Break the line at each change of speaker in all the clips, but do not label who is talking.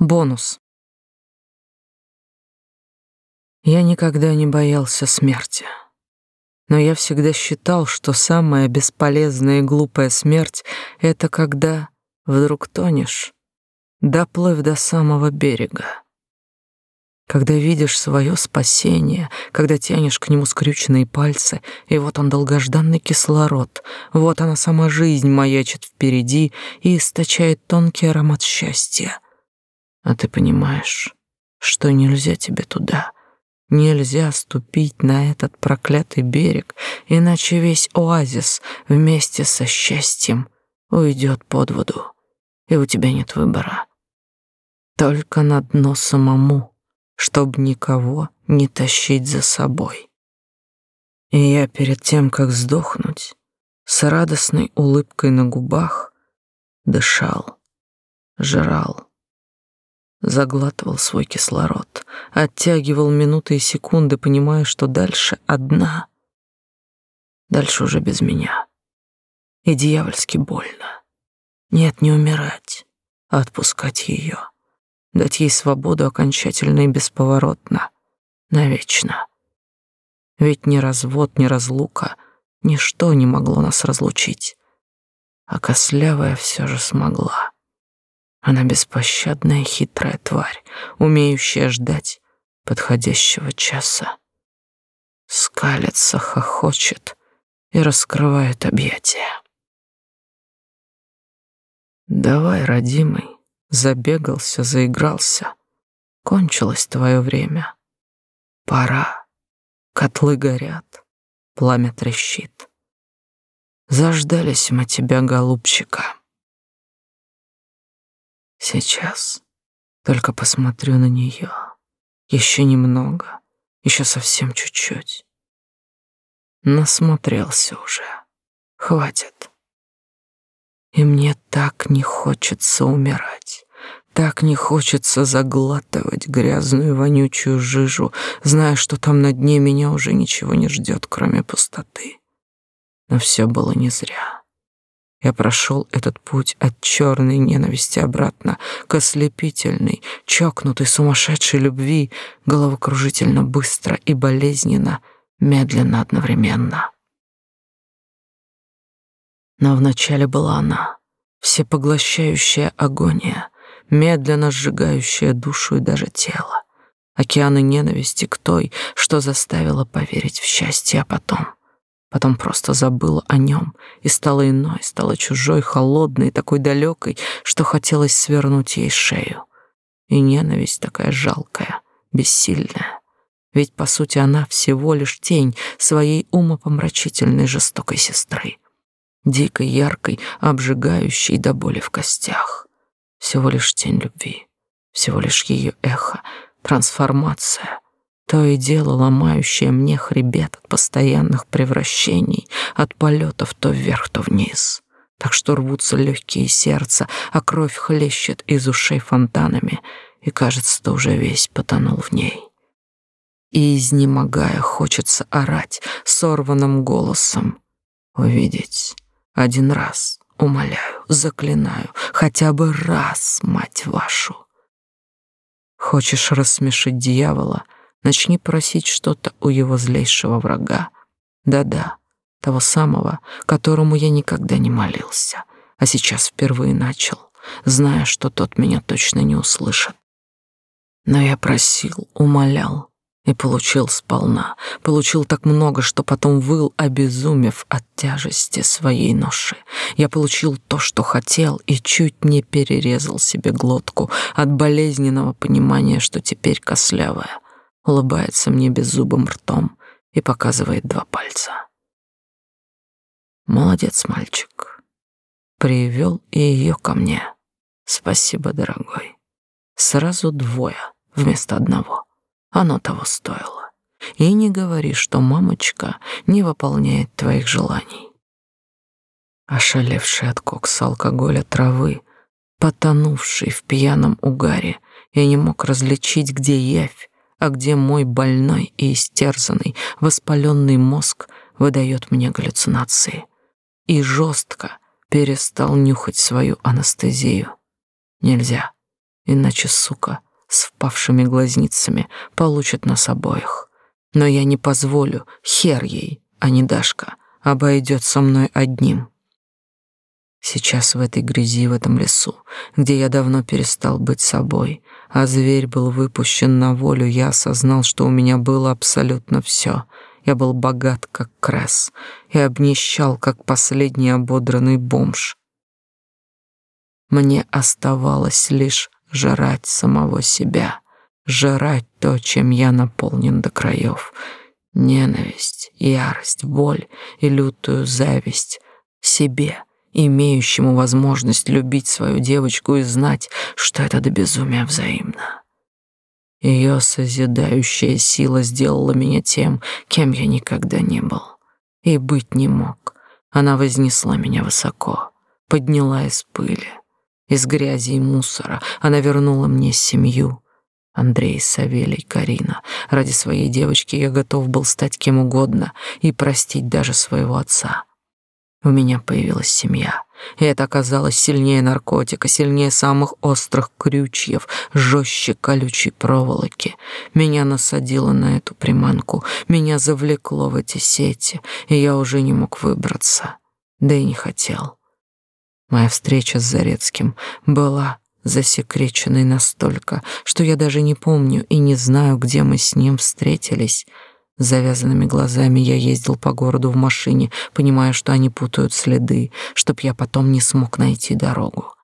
Бонус. Я никогда не боялся смерти. Но я всегда считал, что самая бесполезная и глупая смерть — это когда вдруг тонешь, доплыв до самого берега. Когда видишь свое спасение, когда тянешь к нему скрюченные пальцы, и вот он долгожданный кислород, вот она сама жизнь маячит впереди и источает тонкий аромат счастья — а ты понимаешь, что нельзя тебе туда. Нельзя ступить на этот проклятый берег, иначе весь оазис вместе со счастьем уйдет под воду, и у тебя нет выбора. Только на дно самому, чтобы никого не тащить за собой. И я перед тем, как сдохнуть, с радостной улыбкой на губах дышал, жрал, заглатывал свой кислород, оттягивал минуты и секунды, понимая, что дальше одна. Дальше уже без меня. И дьявольски больно. Нет, не умирать, а отпускать ее, дать ей свободу окончательно и бесповоротно, навечно. Ведь ни развод, ни разлука, ничто не могло нас разлучить. А кослявая все же смогла. Она беспощадная хитрая тварь, умеющая ждать подходящего часа. Скалится, хохочет и раскрывает объятия. Давай, родимый, забегался, заигрался. Кончилось твое время. Пора. Котлы горят, пламя трещит. Заждались мы тебя, голубчика. Сейчас только посмотрю на нее. Еще немного, еще совсем чуть-чуть. Насмотрелся уже. Хватит. И мне так не хочется умирать. Так не хочется заглатывать грязную вонючую жижу, зная, что там на дне меня уже ничего не ждет, кроме пустоты. Но все было не зря. Я прошел этот путь от черной ненависти обратно к ослепительной, чокнутой, сумасшедшей любви, головокружительно быстро и болезненно, медленно одновременно. Но вначале была она, всепоглощающая агония, медленно сжигающая душу и даже тело, океаны ненависти к той, что заставила поверить в счастье, а потом — Потом просто забыла о нем и стала иной, стала чужой, холодной, такой далекой, что хотелось свернуть ей шею. И ненависть такая жалкая, бессильная. Ведь, по сути, она всего лишь тень своей умопомрачительной жестокой сестры. Дикой, яркой, обжигающей до боли в костях. Всего лишь тень любви, всего лишь ее эхо, трансформация — то и дело ломающее мне хребет от постоянных превращений, от полетов то вверх, то вниз. Так что рвутся легкие сердца, а кровь хлещет из ушей фонтанами, и, кажется, ты уже весь потонул в ней. И, изнемогая, хочется орать сорванным голосом. Увидеть один раз, умоляю, заклинаю, хотя бы раз, мать вашу. Хочешь рассмешить дьявола — Начни просить что-то у его злейшего врага. Да-да, того самого, которому я никогда не молился, а сейчас впервые начал, зная, что тот меня точно не услышит. Но я просил, умолял и получил сполна, получил так много, что потом выл, обезумев от тяжести своей ноши. Я получил то, что хотел, и чуть не перерезал себе глотку от болезненного понимания, что теперь кослявая — улыбается мне беззубым ртом и показывает два пальца. Молодец, мальчик. Привел и ее ко мне. Спасибо, дорогой. Сразу двое вместо одного. Оно того стоило. И не говори, что мамочка не выполняет твоих желаний. Ошалевший от кокса алкоголя травы, потонувший в пьяном угаре, я не мог различить, где явь, а где мой больной и истерзанный, воспаленный мозг выдает мне галлюцинации. И жестко перестал нюхать свою анестезию. Нельзя. иначе, сука, с впавшими глазницами получит нас обоих. Но я не позволю, хер ей, а не Дашка, обойдет со мной одним. Сейчас в этой грязи, в этом лесу, где я давно перестал быть собой, а зверь был выпущен на волю, я осознал, что у меня было абсолютно все. Я был богат, как крес, и обнищал, как последний ободранный бомж. Мне оставалось лишь жрать самого себя, жрать то, чем я наполнен до краев. Ненависть, ярость, боль и лютую зависть себе, имеющему возможность любить свою девочку и знать, что это до безумия взаимно. Ее созидающая сила сделала меня тем, кем я никогда не был и быть не мог. Она вознесла меня высоко, подняла из пыли, из грязи и мусора. Она вернула мне семью. Андрей, Савелий, Карина. Ради своей девочки я готов был стать кем угодно и простить даже своего отца. У меня появилась семья, и это оказалось сильнее наркотика, сильнее самых острых крючьев, жестче колючей проволоки. Меня насадило на эту приманку, меня завлекло в эти сети, и я уже не мог выбраться, да и не хотел. Моя встреча с Зарецким была засекреченной настолько, что я даже не помню и не знаю, где мы с ним встретились. Завязанными глазами я ездил по городу в машине, понимая, что они путают следы, чтоб я потом не смог найти дорогу.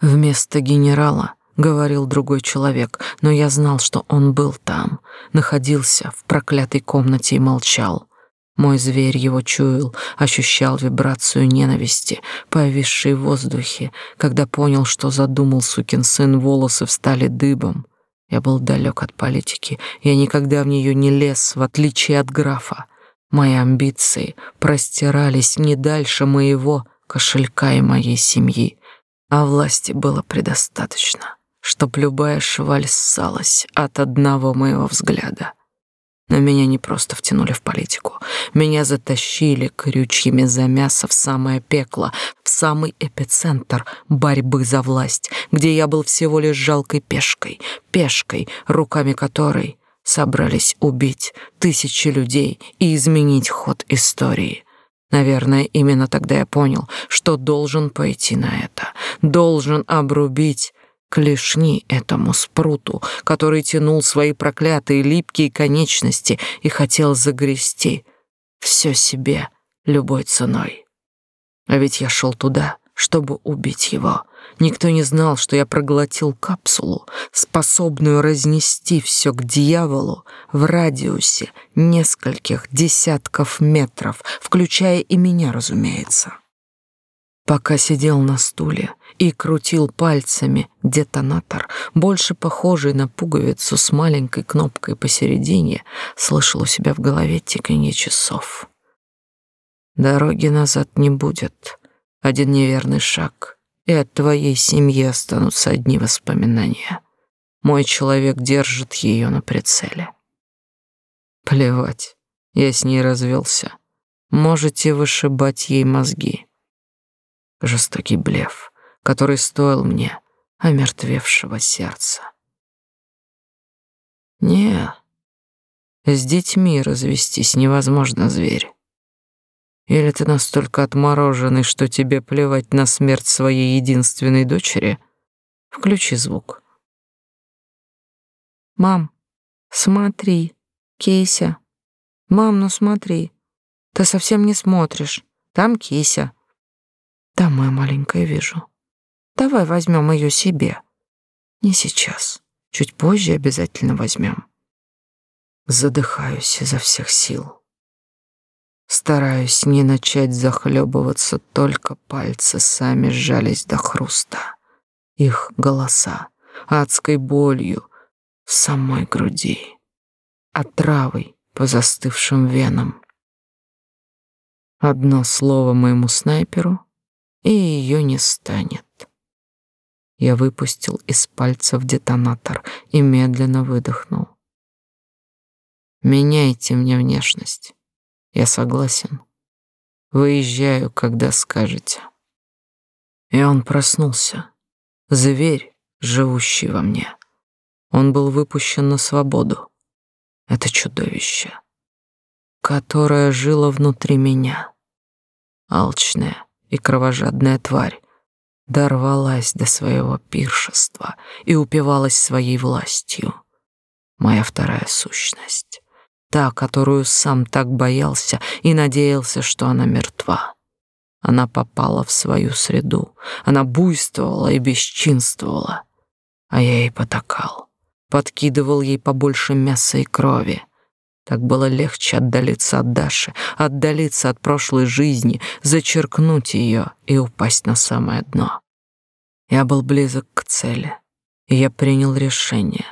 Вместо генерала говорил другой человек, но я знал, что он был там, находился в проклятой комнате и молчал. Мой зверь его чуял, ощущал вибрацию ненависти, повисшей в воздухе, когда понял, что задумал сукин сын, волосы встали дыбом. Я был далек от политики, я никогда в нее не лез, в отличие от графа. Мои амбиции простирались не дальше моего кошелька и моей семьи, а власти было предостаточно, чтоб любая шваль ссалась от одного моего взгляда. Но меня не просто втянули в политику. Меня затащили крючьями за мясо в самое пекло, в самый эпицентр борьбы за власть, где я был всего лишь жалкой пешкой, пешкой, руками которой собрались убить тысячи людей и изменить ход истории. Наверное, именно тогда я понял, что должен пойти на это, должен обрубить клешни этому спруту, который тянул свои проклятые липкие конечности и хотел загрести все себе любой ценой. А ведь я шел туда, чтобы убить его. Никто не знал, что я проглотил капсулу, способную разнести все к дьяволу в радиусе нескольких десятков метров, включая и меня, разумеется. Пока сидел на стуле и крутил пальцами детонатор, больше похожий на пуговицу с маленькой кнопкой посередине, слышал у себя в голове тиканье часов. Дороги назад не будет. Один неверный шаг, и от твоей семьи останутся одни воспоминания. Мой человек держит ее на прицеле. Плевать, я с ней развелся. Можете вышибать ей мозги. Жестокий блеф, который стоил мне омертвевшего сердца. Не, с детьми развестись невозможно, зверь. Или ты настолько отмороженный, что тебе плевать на смерть своей единственной дочери? Включи звук. Мам, смотри, Кейся. Мам, ну смотри. Ты совсем не смотришь. Там Кейся. Да, моя маленькая, вижу. Давай возьмем ее себе. Не сейчас. Чуть позже обязательно возьмем. Задыхаюсь изо всех сил. Стараюсь не начать захлебываться, только пальцы сами сжались до хруста. Их голоса адской болью в самой груди, отравой по застывшим венам. Одно слово моему снайперу, и ее не станет. Я выпустил из пальцев детонатор и медленно выдохнул. Меняйте мне внешность. Я согласен. Выезжаю, когда скажете. И он проснулся. Зверь, живущий во мне. Он был выпущен на свободу. Это чудовище, которое жило внутри меня. Алчная и кровожадная тварь дорвалась до своего пиршества и упивалась своей властью. Моя вторая сущность, та, которую сам так боялся и надеялся, что она мертва. Она попала в свою среду, она буйствовала и бесчинствовала, а я ей потакал, подкидывал ей побольше мяса и крови. Так было легче отдалиться от Даши, отдалиться от прошлой жизни, зачеркнуть ее и упасть на самое дно. Я был близок к цели, и я принял решение.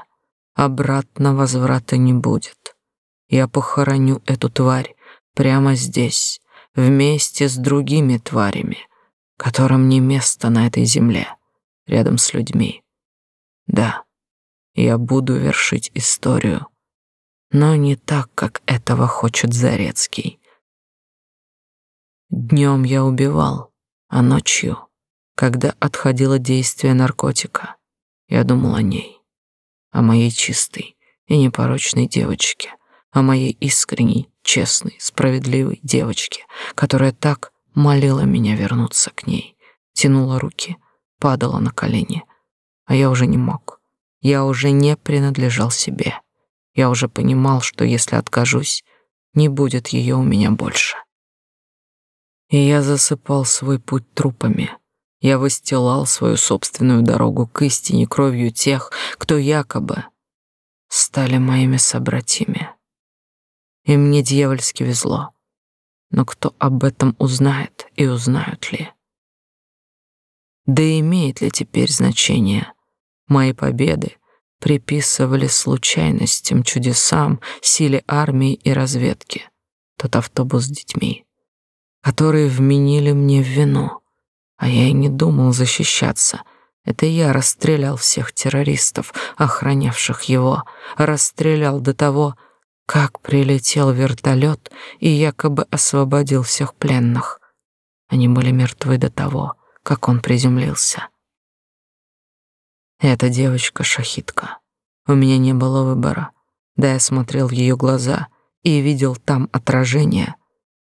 Обратно возврата не будет. Я похороню эту тварь прямо здесь, вместе с другими тварями, которым не место на этой земле, рядом с людьми. Да, я буду вершить историю, но не так, как этого хочет Зарецкий. Днем я убивал, а ночью, когда отходило действие наркотика, я думал о ней, о моей чистой и непорочной девочке, о моей искренней, честной, справедливой девочке, которая так молила меня вернуться к ней, тянула руки, падала на колени, а я уже не мог. Я уже не принадлежал себе. Я уже понимал, что если откажусь, не будет ее у меня больше. И я засыпал свой путь трупами. Я выстилал свою собственную дорогу к истине кровью тех, кто якобы стали моими собратьями и мне дьявольски везло. Но кто об этом узнает и узнают ли? Да имеет ли теперь значение? Мои победы приписывали случайностям, чудесам, силе армии и разведки. Тот автобус с детьми, которые вменили мне в вину, а я и не думал защищаться — это я расстрелял всех террористов, охранявших его, расстрелял до того, как прилетел вертолет и якобы освободил всех пленных. Они были мертвы до того, как он приземлился. Эта девочка-шахитка. У меня не было выбора. Да я смотрел в ее глаза и видел там отражение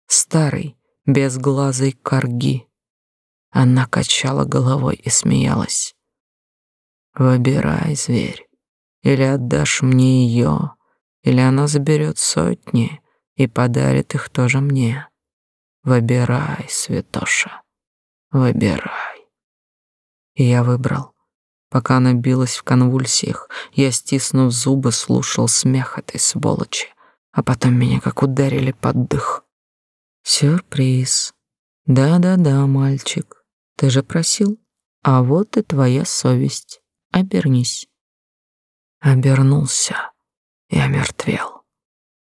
старой, безглазой корги. Она качала головой и смеялась. «Выбирай, зверь, или отдашь мне ее, или она заберет сотни и подарит их тоже мне. Выбирай, святоша, выбирай. И я выбрал. Пока она билась в конвульсиях, я, стиснув зубы, слушал смех этой сволочи, а потом меня как ударили под дых. Сюрприз. Да-да-да, мальчик, ты же просил. А вот и твоя совесть. Обернись. Обернулся я мертвел.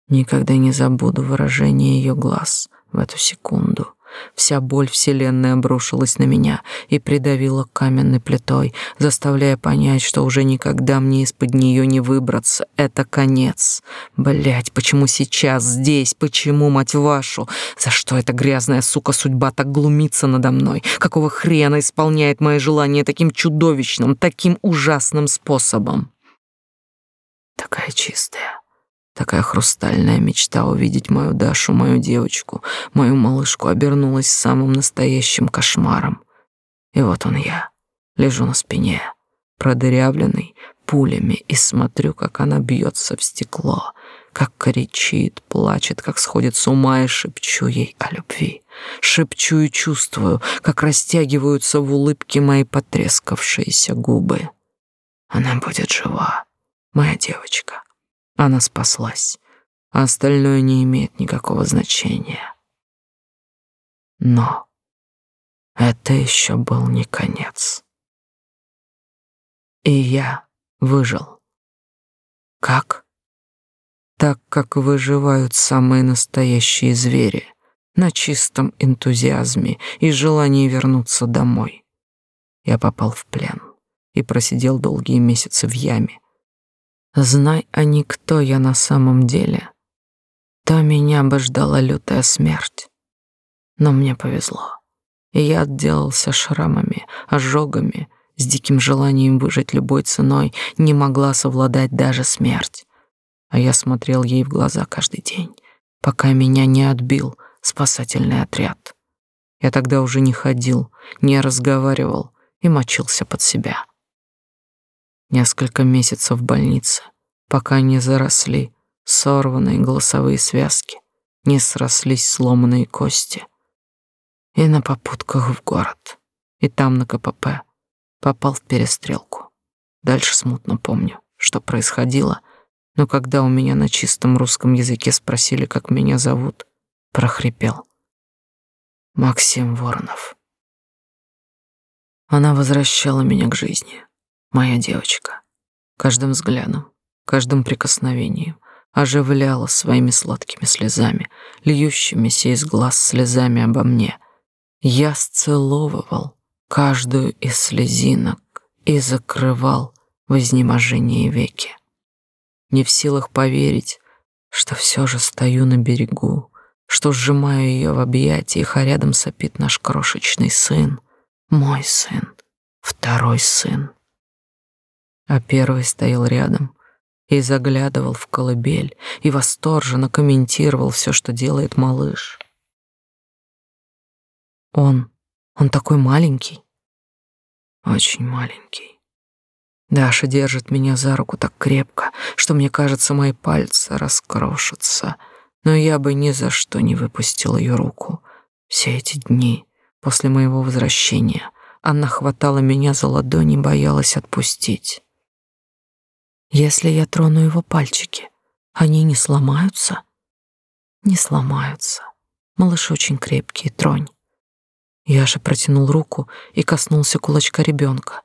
Никогда не забуду выражение ее глаз в эту секунду. Вся боль вселенной обрушилась на меня и придавила каменной плитой, заставляя понять, что уже никогда мне из-под нее не выбраться. Это конец. Блять, почему сейчас, здесь? Почему, мать вашу? За что эта грязная сука судьба так глумится надо мной? Какого хрена исполняет мои желания таким чудовищным, таким ужасным способом? Такая чистая, такая хрустальная мечта увидеть мою Дашу, мою девочку, мою малышку обернулась самым настоящим кошмаром. И вот он я, лежу на спине, продырявленный пулями, и смотрю, как она бьется в стекло, как кричит, плачет, как сходит с ума, и шепчу ей о любви. Шепчу и чувствую, как растягиваются в улыбке мои потрескавшиеся губы. Она будет жива моя девочка. Она спаслась, а остальное не имеет никакого значения. Но это еще был не конец. И я выжил. Как? Так, как выживают самые настоящие звери, на чистом энтузиазме и желании вернуться домой. Я попал в плен и просидел долгие месяцы в яме, Знай они, кто я на самом деле, то меня бы ждала лютая смерть. Но мне повезло, и я отделался шрамами, ожогами, с диким желанием выжить любой ценой, не могла совладать даже смерть. А я смотрел ей в глаза каждый день, пока меня не отбил спасательный отряд. Я тогда уже не ходил, не разговаривал и мочился под себя. Несколько месяцев в больнице, пока не заросли сорванные голосовые связки, не срослись сломанные кости. И на попутках в город, и там на КПП попал в перестрелку. Дальше смутно помню, что происходило, но когда у меня на чистом русском языке спросили, как меня зовут, прохрипел. Максим Воронов. Она возвращала меня к жизни, моя девочка. Каждым взглядом, каждым прикосновением оживляла своими сладкими слезами, льющимися из глаз слезами обо мне. Я сцеловывал каждую из слезинок и закрывал в изнеможении веки. Не в силах поверить, что все же стою на берегу, что сжимаю ее в объятиях, а рядом сопит наш крошечный сын, мой сын, второй сын. А первый стоял рядом и заглядывал в колыбель и восторженно комментировал все, что делает малыш. Он, он такой маленький, очень маленький. Даша держит меня за руку так крепко, что мне кажется, мои пальцы раскрошатся — но я бы ни за что не выпустил ее руку. Все эти дни после моего возвращения она хватала меня за ладони и боялась отпустить. Если я трону его пальчики, они не сломаются? Не сломаются. Малыш очень крепкий, тронь. Яша протянул руку и коснулся кулачка ребенка.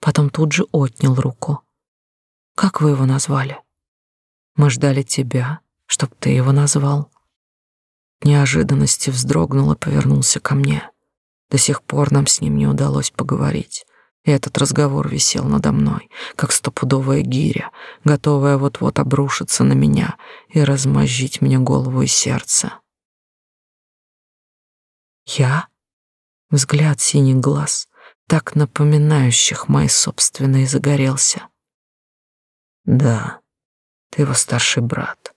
Потом тут же отнял руку. Как вы его назвали? Мы ждали тебя, чтоб ты его назвал. Неожиданности вздрогнул и повернулся ко мне. До сих пор нам с ним не удалось поговорить. Этот разговор висел надо мной, как стопудовая гиря, готовая вот-вот обрушиться на меня и размозжить мне голову и сердце. Я? Взгляд синих глаз, так напоминающих мои собственные, загорелся. Да, ты его старший брат.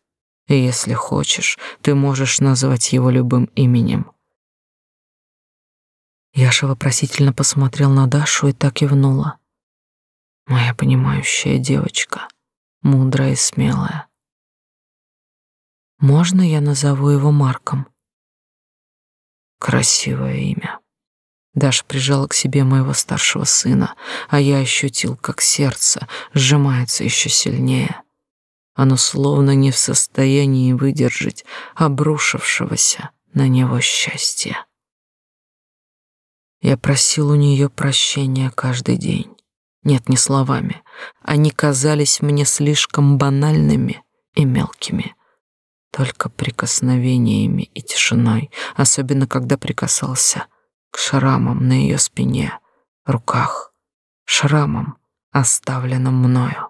И если хочешь, ты можешь назвать его любым именем. Яша вопросительно посмотрел на Дашу и так кивнула. Моя понимающая девочка, мудрая и смелая. Можно я назову его Марком? Красивое имя. Даша прижала к себе моего старшего сына, а я ощутил, как сердце сжимается еще сильнее. Оно словно не в состоянии выдержать обрушившегося на него счастья. Я просил у нее прощения каждый день. Нет, не словами. Они казались мне слишком банальными и мелкими. Только прикосновениями и тишиной, особенно когда прикасался к шрамам на ее спине, руках, шрамам, оставленным мною.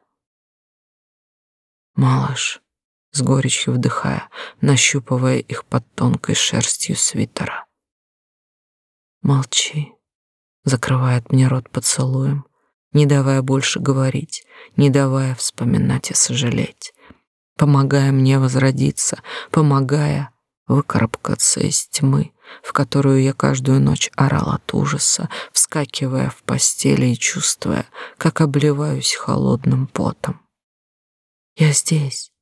Малыш, с горечью вдыхая, нащупывая их под тонкой шерстью свитера. Молчи, закрывает мне рот поцелуем, не давая больше говорить, не давая вспоминать и сожалеть, помогая мне возродиться, помогая выкарабкаться из тьмы, в которую я каждую ночь орал от ужаса, вскакивая в постели и чувствуя, как обливаюсь холодным потом. Я здесь.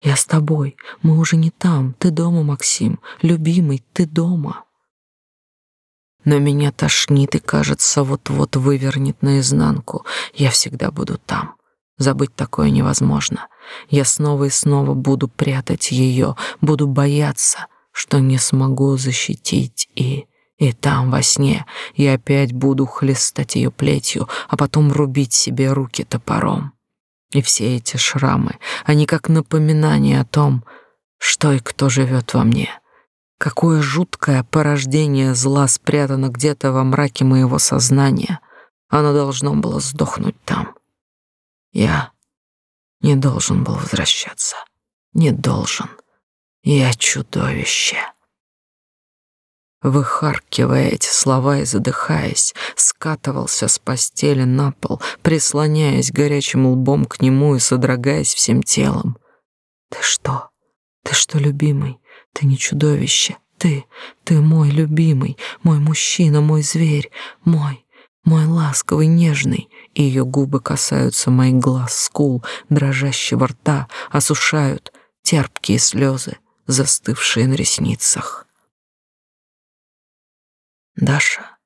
Я с тобой. Мы уже не там. Ты дома, Максим. Любимый, ты дома. Но меня тошнит и, кажется, вот-вот вывернет наизнанку. Я всегда буду там. Забыть такое невозможно. Я снова и снова буду прятать ее, буду бояться, что не смогу защитить и... И там, во сне, я опять буду хлестать ее плетью, а потом рубить себе руки топором. И все эти шрамы, они как напоминание о том, что и кто живет во мне. Какое жуткое порождение зла спрятано где-то во мраке моего сознания. Оно должно было сдохнуть там. Я не должен был возвращаться. Не должен. Я чудовище. выхаркивая эти слова и задыхаясь, скатывался с постели на пол, прислоняясь горячим лбом к нему и содрогаясь всем телом. «Ты что? Ты что, любимый? Ты не чудовище. Ты, ты мой любимый, мой мужчина, мой зверь, мой, мой ласковый, нежный». И ее губы касаются моих глаз, скул, дрожащего рта, осушают терпкие слезы, застывшие на ресницах. Даша,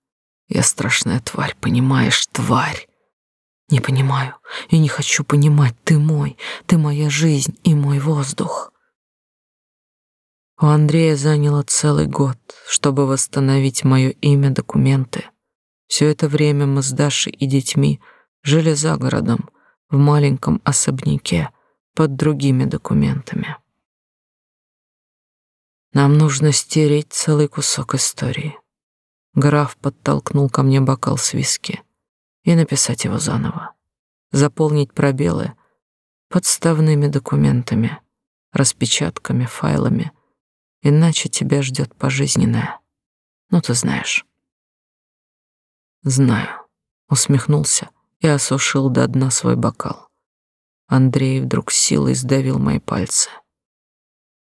я страшная тварь, понимаешь, тварь. Не понимаю и не хочу понимать. Ты мой, ты моя жизнь и мой воздух. У Андрея заняло целый год, чтобы восстановить мое имя, документы. Все это время мы с Дашей и детьми жили за городом, в маленьком особняке под другими документами. Нам нужно стереть целый кусок истории. Граф подтолкнул ко мне бокал с виски и написать его заново. Заполнить пробелы подставными документами, распечатками, файлами. Иначе тебя ждет пожизненное. Ну, ты знаешь. Знаю. Усмехнулся и осушил до дна свой бокал. Андрей вдруг силой сдавил мои пальцы.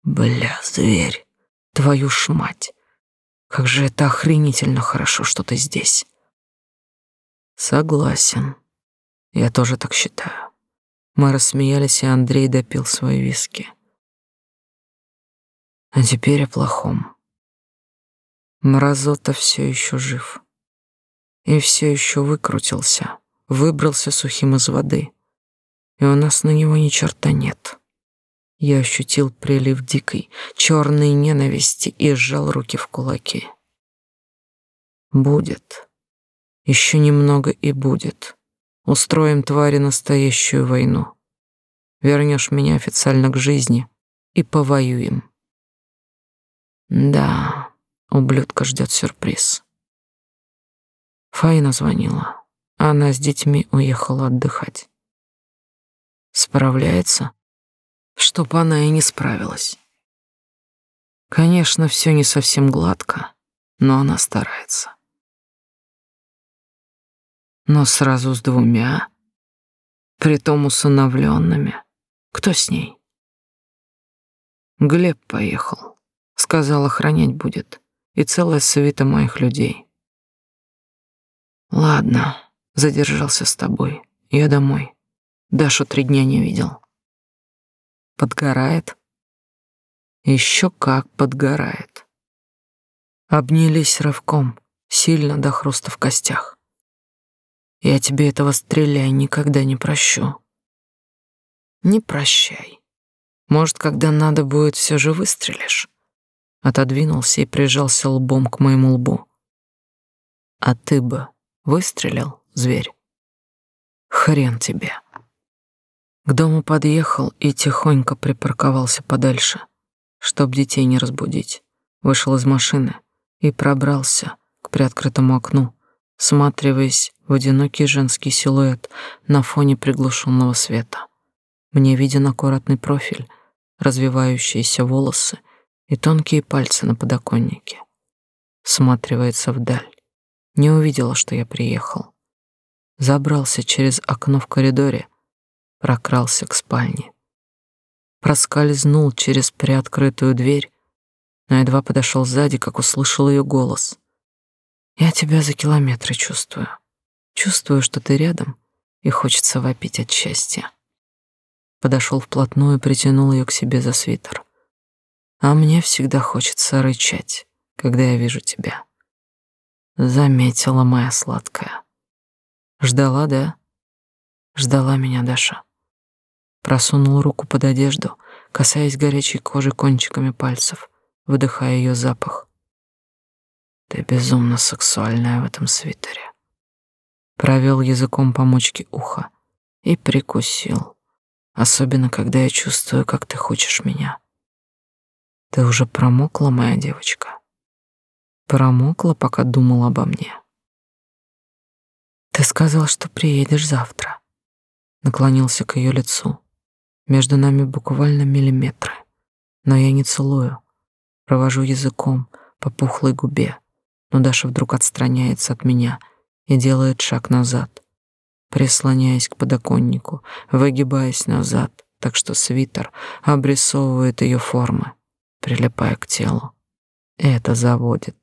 Бля, зверь, твою ж мать. Как же это охренительно хорошо, что ты здесь. Согласен. Я тоже так считаю. Мы рассмеялись, и Андрей допил свои виски. А теперь о плохом. Мразота все еще жив. И все еще выкрутился, выбрался сухим из воды. И у нас на него ни черта нет. Я ощутил прилив дикой, черной ненависти и сжал руки в кулаки. Будет. Еще немного и будет. Устроим твари настоящую войну. Вернешь меня официально к жизни и повоюем. Да, ублюдка ждет сюрприз. Фаина звонила. Она с детьми уехала отдыхать. Справляется? чтоб она и не справилась. Конечно, все не совсем гладко, но она старается. Но сразу с двумя, притом усыновленными. Кто с ней? Глеб поехал. Сказал, охранять будет. И целая свита моих людей. Ладно, задержался с тобой. Я домой. Дашу три дня не видел. Подгорает? Еще как подгорает. Обнялись рывком, сильно до хруста в костях. Я тебе этого стреляй никогда не прощу. Не прощай. Может, когда надо будет, все же выстрелишь. Отодвинулся и прижался лбом к моему лбу. А ты бы выстрелил, зверь? Хрен тебе. К дому подъехал и тихонько припарковался подальше, чтоб детей не разбудить. Вышел из машины и пробрался к приоткрытому окну, всматриваясь в одинокий женский силуэт на фоне приглушенного света. Мне виден аккуратный профиль, развивающиеся волосы и тонкие пальцы на подоконнике. Всматривается вдаль. Не увидела, что я приехал. Забрался через окно в коридоре прокрался к спальне. Проскользнул через приоткрытую дверь, но едва подошел сзади, как услышал ее голос. «Я тебя за километры чувствую. Чувствую, что ты рядом, и хочется вопить от счастья». Подошел вплотную и притянул ее к себе за свитер. «А мне всегда хочется рычать, когда я вижу тебя». Заметила моя сладкая. Ждала, да? Ждала меня Даша. Просунул руку под одежду, касаясь горячей кожи кончиками пальцев, выдыхая ее запах. Ты безумно сексуальная в этом свитере. Провел языком по мочке уха и прикусил, особенно когда я чувствую, как ты хочешь меня. Ты уже промокла, моя девочка. Промокла, пока думал обо мне. Ты сказал, что приедешь завтра. Наклонился к ее лицу. Между нами буквально миллиметры. Но я не целую. Провожу языком по пухлой губе, но Даша вдруг отстраняется от меня и делает шаг назад, прислоняясь к подоконнику, выгибаясь назад, так что свитер обрисовывает ее формы, прилипая к телу. Это заводит,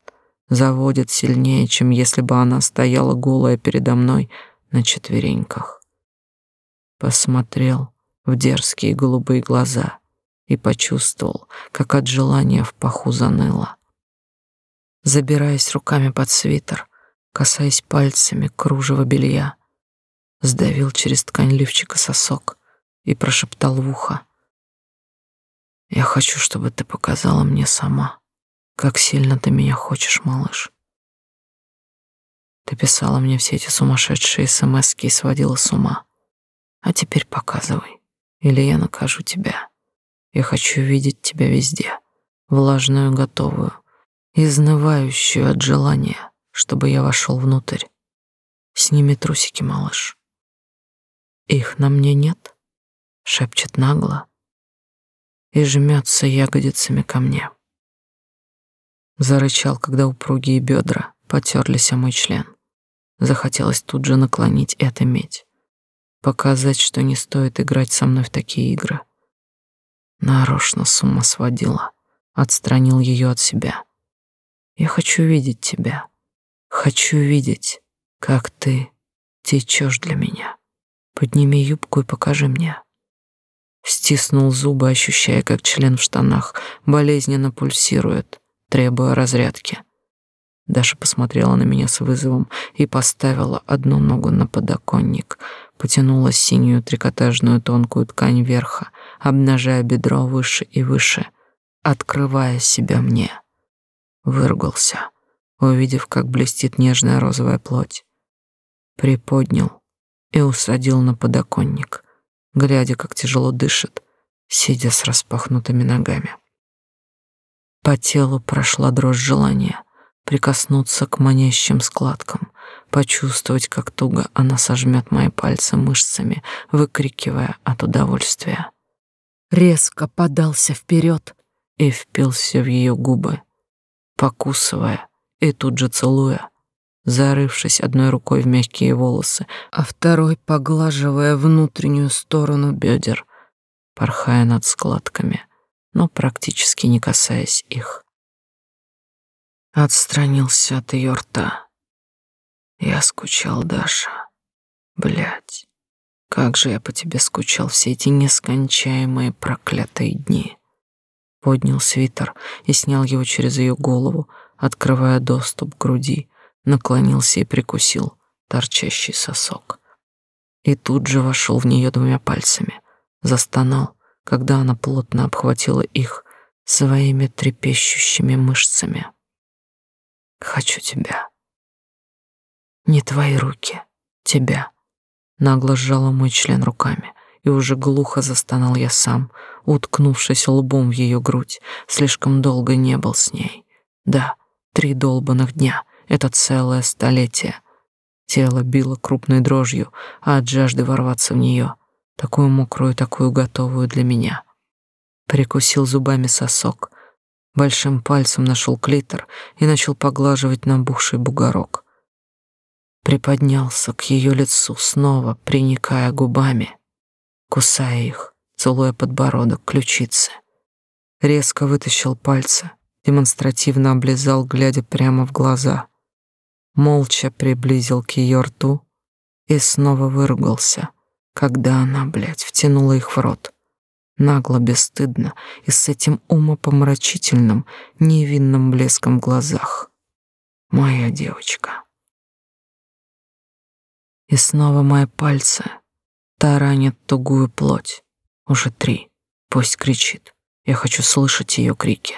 заводит сильнее, чем если бы она стояла голая передо мной на четвереньках. Посмотрел в дерзкие голубые глаза и почувствовал, как от желания в паху заныло. Забираясь руками под свитер, касаясь пальцами кружева белья, сдавил через ткань лифчика сосок и прошептал в ухо. «Я хочу, чтобы ты показала мне сама, как сильно ты меня хочешь, малыш. Ты писала мне все эти сумасшедшие смски и сводила с ума. А теперь показывай, или я накажу тебя. Я хочу видеть тебя везде, влажную, готовую, изнывающую от желания, чтобы я вошел внутрь. Сними трусики, малыш. Их на мне нет?» шепчет нагло и жмется ягодицами ко мне. Зарычал, когда упругие бедра потерлись о мой член. Захотелось тут же наклонить и отыметь. Показать, что не стоит играть со мной в такие игры. Нарочно с ума сводила. Отстранил ее от себя. Я хочу видеть тебя. Хочу видеть, как ты течешь для меня. Подними юбку и покажи мне. Стиснул зубы, ощущая, как член в штанах болезненно пульсирует, требуя разрядки. Даша посмотрела на меня с вызовом и поставила одну ногу на подоконник, потянула синюю трикотажную тонкую ткань верха, обнажая бедро выше и выше, открывая себя мне. Выругался, увидев, как блестит нежная розовая плоть. Приподнял и усадил на подоконник — глядя, как тяжело дышит, сидя с распахнутыми ногами. По телу прошла дрожь желания прикоснуться к манящим складкам, почувствовать, как туго она сожмет мои пальцы мышцами, выкрикивая от удовольствия. Резко подался вперед и впился в ее губы, покусывая и тут же целуя, зарывшись одной рукой в мягкие волосы, а второй поглаживая внутреннюю сторону бедер, порхая над складками, но практически не касаясь их. Отстранился от ее рта. Я скучал, Даша. Блять, как же я по тебе скучал все эти нескончаемые проклятые дни. Поднял свитер и снял его через ее голову, открывая доступ к груди, наклонился и прикусил торчащий сосок. И тут же вошел в нее двумя пальцами, застонал, когда она плотно обхватила их своими трепещущими мышцами. Хочу тебя. Не твои руки, тебя. Нагло сжала мой член руками, и уже глухо застонал я сам, уткнувшись лбом в ее грудь. Слишком долго не был с ней. Да, три долбаных дня — это целое столетие. Тело било крупной дрожью, а от жажды ворваться в нее, такую мокрую, такую готовую для меня. Прикусил зубами сосок, большим пальцем нашел клитор и начал поглаживать набухший бугорок. Приподнялся к ее лицу, снова приникая губами, кусая их, целуя подбородок, ключицы. Резко вытащил пальцы, демонстративно облизал, глядя прямо в глаза молча приблизил к ее рту и снова выругался, когда она, блядь, втянула их в рот. Нагло, бесстыдно и с этим умопомрачительным, невинным блеском в глазах. Моя девочка. И снова мои пальцы таранят тугую плоть. Уже три. Пусть кричит. Я хочу слышать ее крики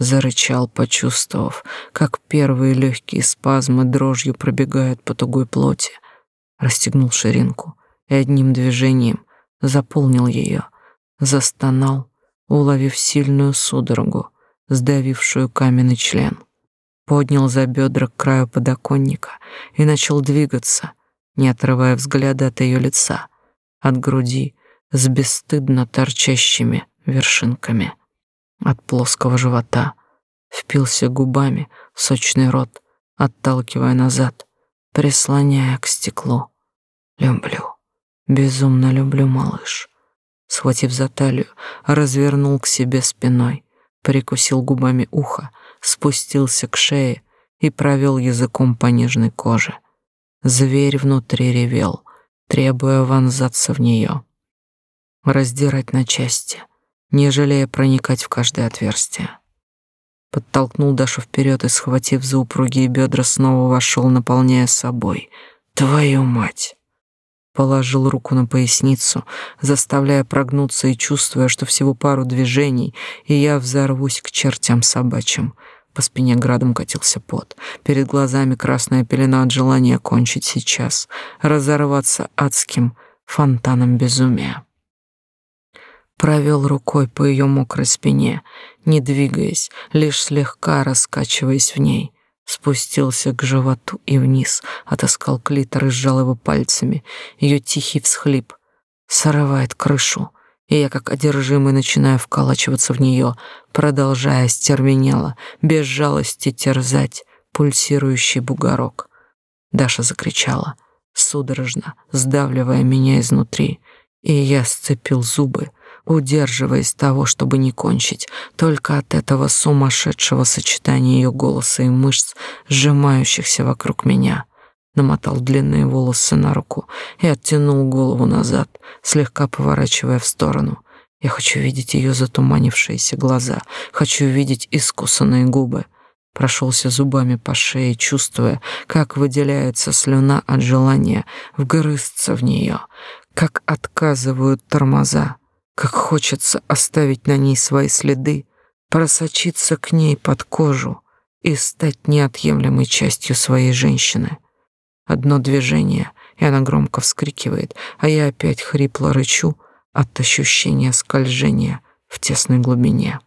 зарычал, почувствовав, как первые легкие спазмы дрожью пробегают по тугой плоти, расстегнул ширинку и одним движением заполнил ее, застонал, уловив сильную судорогу, сдавившую каменный член. Поднял за бедра к краю подоконника и начал двигаться, не отрывая взгляда от ее лица, от груди с бесстыдно торчащими вершинками от плоского живота впился губами в сочный рот, отталкивая назад, прислоняя к стеклу. Люблю, безумно люблю, малыш. Схватив за талию, развернул к себе спиной, прикусил губами ухо, спустился к шее и провел языком по нежной коже. Зверь внутри ревел, требуя вонзаться в нее, раздирать на части, не жалея проникать в каждое отверстие. Подтолкнул Дашу вперед и, схватив за упругие бедра, снова вошел, наполняя собой. Твою мать! Положил руку на поясницу, заставляя прогнуться и чувствуя, что всего пару движений, и я взорвусь к чертям собачьим. По спине градом катился пот. Перед глазами красная пелена от желания кончить сейчас, разорваться адским фонтаном безумия провел рукой по ее мокрой спине, не двигаясь, лишь слегка раскачиваясь в ней. Спустился к животу и вниз, отыскал клитор и сжал его пальцами. Ее тихий всхлип срывает крышу, и я, как одержимый, начинаю вколачиваться в нее, продолжая стервенело, без жалости терзать пульсирующий бугорок. Даша закричала, судорожно, сдавливая меня изнутри, и я сцепил зубы, удерживаясь того, чтобы не кончить, только от этого сумасшедшего сочетания ее голоса и мышц, сжимающихся вокруг меня. Намотал длинные волосы на руку и оттянул голову назад, слегка поворачивая в сторону. Я хочу видеть ее затуманившиеся глаза, хочу видеть искусанные губы. Прошелся зубами по шее, чувствуя, как выделяется слюна от желания вгрызться в нее, как отказывают тормоза, как хочется оставить на ней свои следы, просочиться к ней под кожу и стать неотъемлемой частью своей женщины. Одно движение, и она громко вскрикивает, а я опять хрипло рычу от ощущения скольжения в тесной глубине.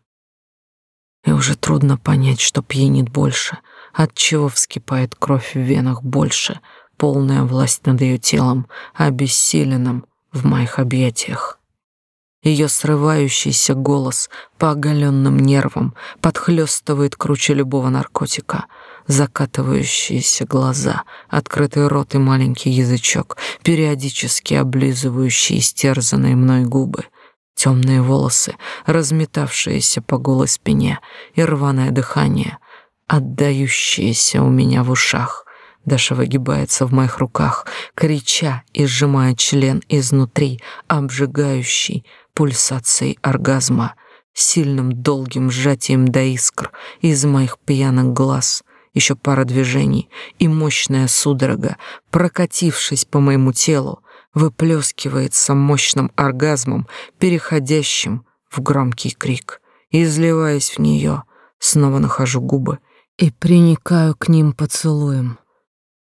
И уже трудно понять, что пьянит больше, от чего вскипает кровь в венах больше, полная власть над ее телом, обессиленным в моих объятиях. Ее срывающийся голос по оголенным нервам подхлёстывает круче любого наркотика. Закатывающиеся глаза, открытый рот и маленький язычок, периодически облизывающие истерзанные мной губы, темные волосы, разметавшиеся по голой спине и рваное дыхание, отдающееся у меня в ушах. Даша выгибается в моих руках, крича и сжимая член изнутри, обжигающий, пульсацией оргазма, сильным долгим сжатием до искр из моих пьяных глаз, еще пара движений, и мощная судорога, прокатившись по моему телу, выплескивается мощным оргазмом, переходящим в громкий крик. И, изливаясь в нее, снова нахожу губы и приникаю к ним поцелуем.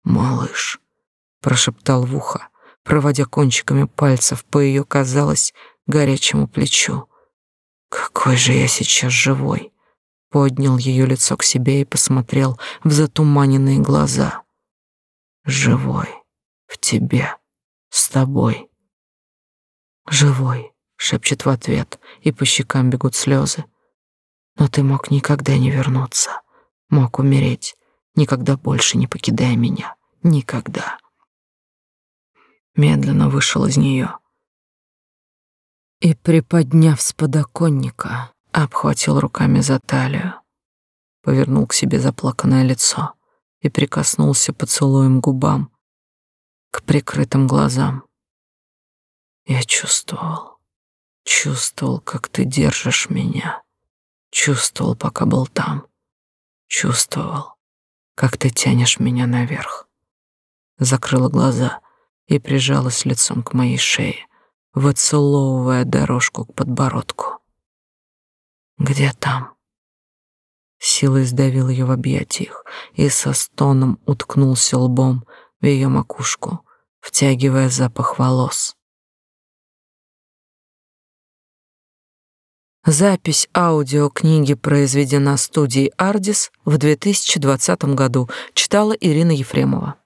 «Малыш», — прошептал в ухо, проводя кончиками пальцев по ее, казалось, горячему плечу. Какой же я сейчас живой. Поднял ее лицо к себе и посмотрел в затуманенные глаза. Живой в тебе, с тобой. Живой, шепчет в ответ, и по щекам бегут слезы. Но ты мог никогда не вернуться, мог умереть, никогда больше не покидая меня, никогда. Медленно вышел из нее и, приподняв с подоконника, обхватил руками за талию, повернул к себе заплаканное лицо и прикоснулся поцелуем губам к прикрытым глазам. Я чувствовал, чувствовал, как ты держишь меня, чувствовал, пока был там, чувствовал, как ты тянешь меня наверх. Закрыла глаза и прижалась лицом к моей шее выцеловывая дорожку к подбородку. «Где там?» Силой сдавил ее в объятиях и со стоном уткнулся лбом в ее макушку, втягивая запах волос. Запись аудиокниги произведена студией «Ардис» в 2020 году. Читала Ирина Ефремова.